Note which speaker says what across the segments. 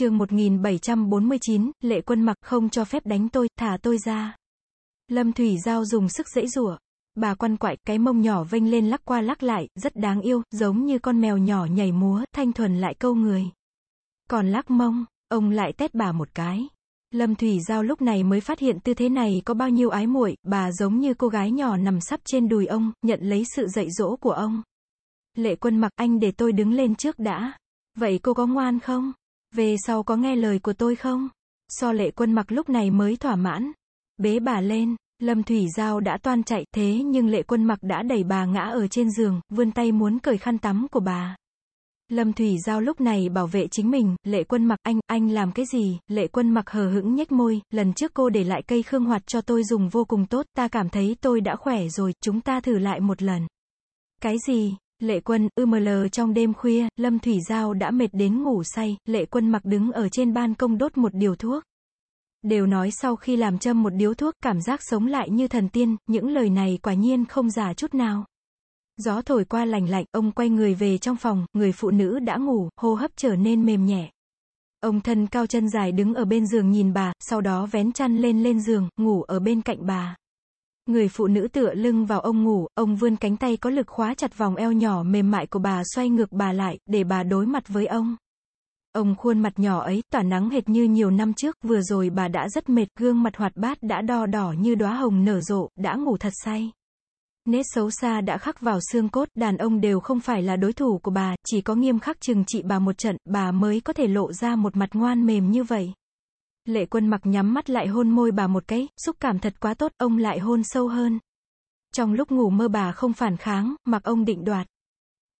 Speaker 1: chương 1749, lệ quân mặc không cho phép đánh tôi, thả tôi ra. Lâm Thủy Giao dùng sức dễ rủa. Bà quăn quại, cái mông nhỏ vênh lên lắc qua lắc lại, rất đáng yêu, giống như con mèo nhỏ nhảy múa, thanh thuần lại câu người. Còn lắc mông, ông lại tét bà một cái. Lâm Thủy Giao lúc này mới phát hiện tư thế này có bao nhiêu ái muội, bà giống như cô gái nhỏ nằm sắp trên đùi ông, nhận lấy sự dạy dỗ của ông. Lệ quân mặc anh để tôi đứng lên trước đã. Vậy cô có ngoan không? Về sau có nghe lời của tôi không? So lệ quân mặc lúc này mới thỏa mãn. Bế bà lên, Lâm Thủy Giao đã toan chạy, thế nhưng lệ quân mặc đã đẩy bà ngã ở trên giường, vươn tay muốn cởi khăn tắm của bà. Lâm Thủy Giao lúc này bảo vệ chính mình, lệ quân mặc anh, anh làm cái gì, lệ quân mặc hờ hững nhếch môi, lần trước cô để lại cây khương hoạt cho tôi dùng vô cùng tốt, ta cảm thấy tôi đã khỏe rồi, chúng ta thử lại một lần. Cái gì, Lệ quân, UML trong đêm khuya, Lâm Thủy Giao đã mệt đến ngủ say, lệ quân mặc đứng ở trên ban công đốt một điều thuốc. Đều nói sau khi làm châm một điếu thuốc, cảm giác sống lại như thần tiên, những lời này quả nhiên không giả chút nào. Gió thổi qua lành lạnh, ông quay người về trong phòng, người phụ nữ đã ngủ, hô hấp trở nên mềm nhẹ. Ông thân cao chân dài đứng ở bên giường nhìn bà, sau đó vén chăn lên lên giường, ngủ ở bên cạnh bà. Người phụ nữ tựa lưng vào ông ngủ, ông vươn cánh tay có lực khóa chặt vòng eo nhỏ mềm mại của bà xoay ngược bà lại, để bà đối mặt với ông. Ông khuôn mặt nhỏ ấy, tỏa nắng hệt như nhiều năm trước, vừa rồi bà đã rất mệt, gương mặt hoạt bát đã đo đỏ như đóa hồng nở rộ, đã ngủ thật say. Nét xấu xa đã khắc vào xương cốt, đàn ông đều không phải là đối thủ của bà, chỉ có nghiêm khắc trừng trị bà một trận, bà mới có thể lộ ra một mặt ngoan mềm như vậy. Lệ quân mặc nhắm mắt lại hôn môi bà một cái, xúc cảm thật quá tốt, ông lại hôn sâu hơn. Trong lúc ngủ mơ bà không phản kháng, mặc ông định đoạt.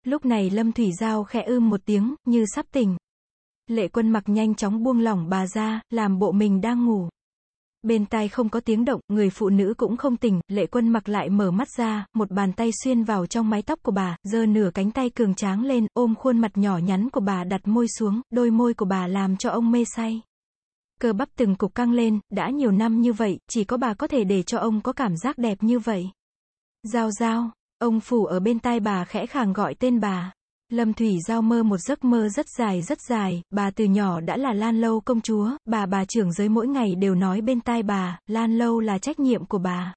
Speaker 1: Lúc này Lâm Thủy Giao khẽ ưm một tiếng, như sắp tỉnh. Lệ quân mặc nhanh chóng buông lỏng bà ra, làm bộ mình đang ngủ. Bên tai không có tiếng động, người phụ nữ cũng không tỉnh, lệ quân mặc lại mở mắt ra, một bàn tay xuyên vào trong mái tóc của bà, giơ nửa cánh tay cường tráng lên, ôm khuôn mặt nhỏ nhắn của bà đặt môi xuống, đôi môi của bà làm cho ông mê say. Cơ bắp từng cục căng lên, đã nhiều năm như vậy, chỉ có bà có thể để cho ông có cảm giác đẹp như vậy. Giao giao, ông phủ ở bên tai bà khẽ khàng gọi tên bà. Lâm Thủy Giao mơ một giấc mơ rất dài rất dài, bà từ nhỏ đã là Lan Lâu công chúa, bà bà trưởng giới mỗi ngày đều nói bên tai bà, Lan Lâu là trách nhiệm của bà.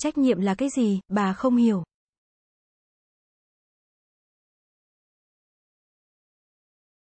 Speaker 1: Trách nhiệm là cái gì, bà không hiểu.